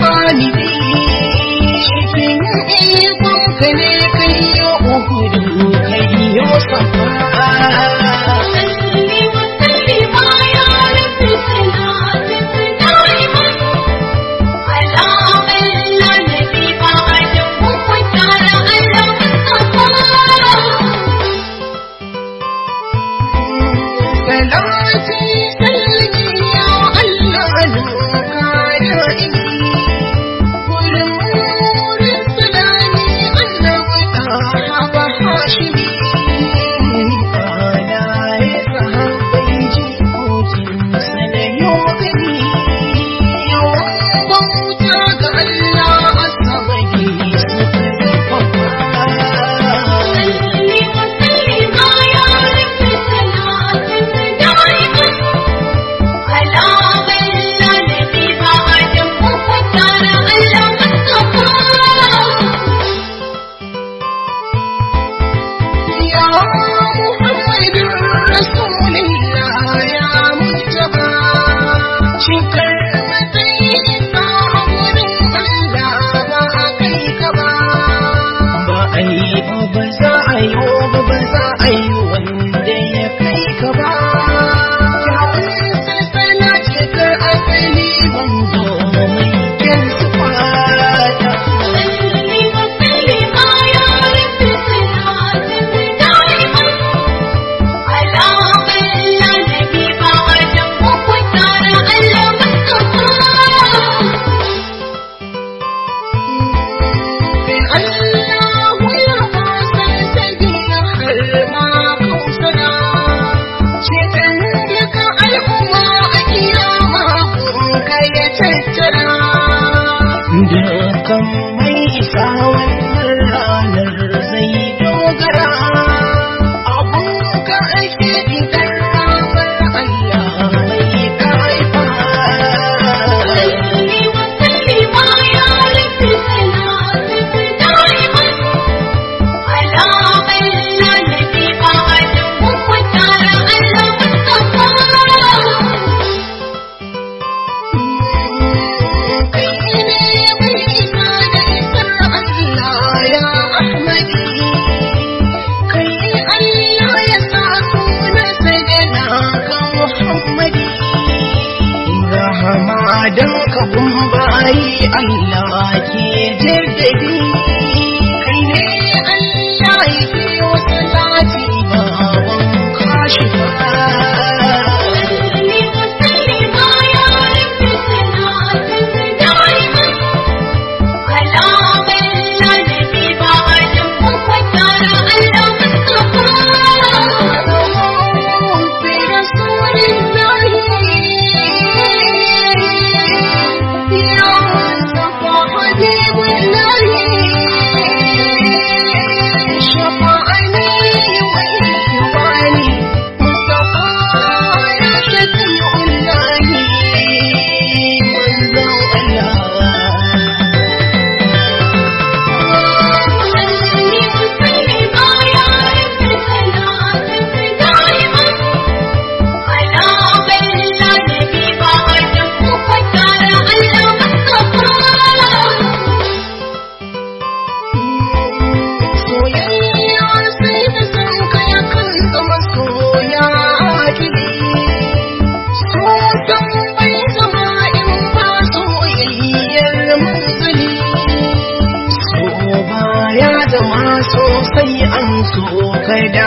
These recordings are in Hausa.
Ɗalibi, shi ke yin ayyukan ne kan uhudu. welcome kun bari Allah ke jirgin sosai an so kai da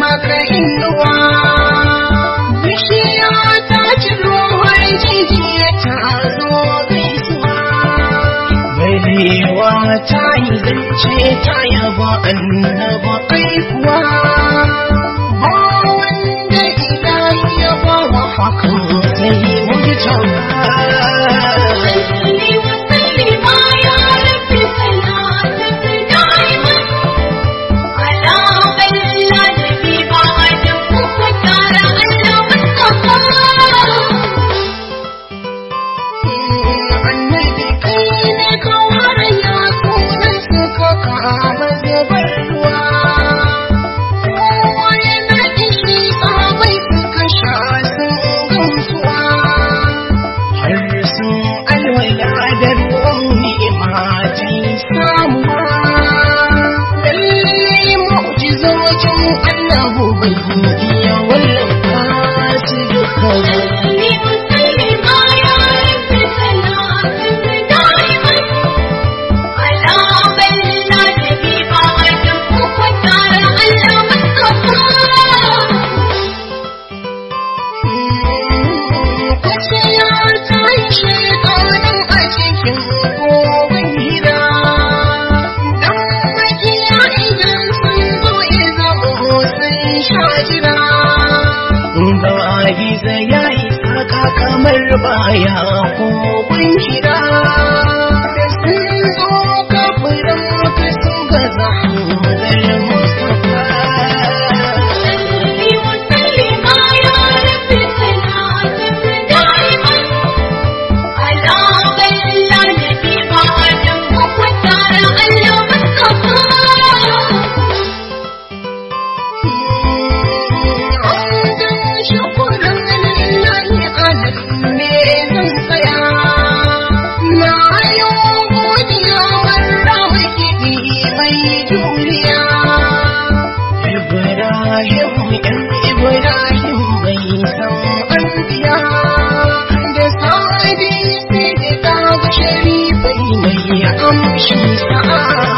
maka bishiya ta ci ruwan zo gaisuwa. Barewa ta yi zance ta yaba annaba aikuwa पाया Krishna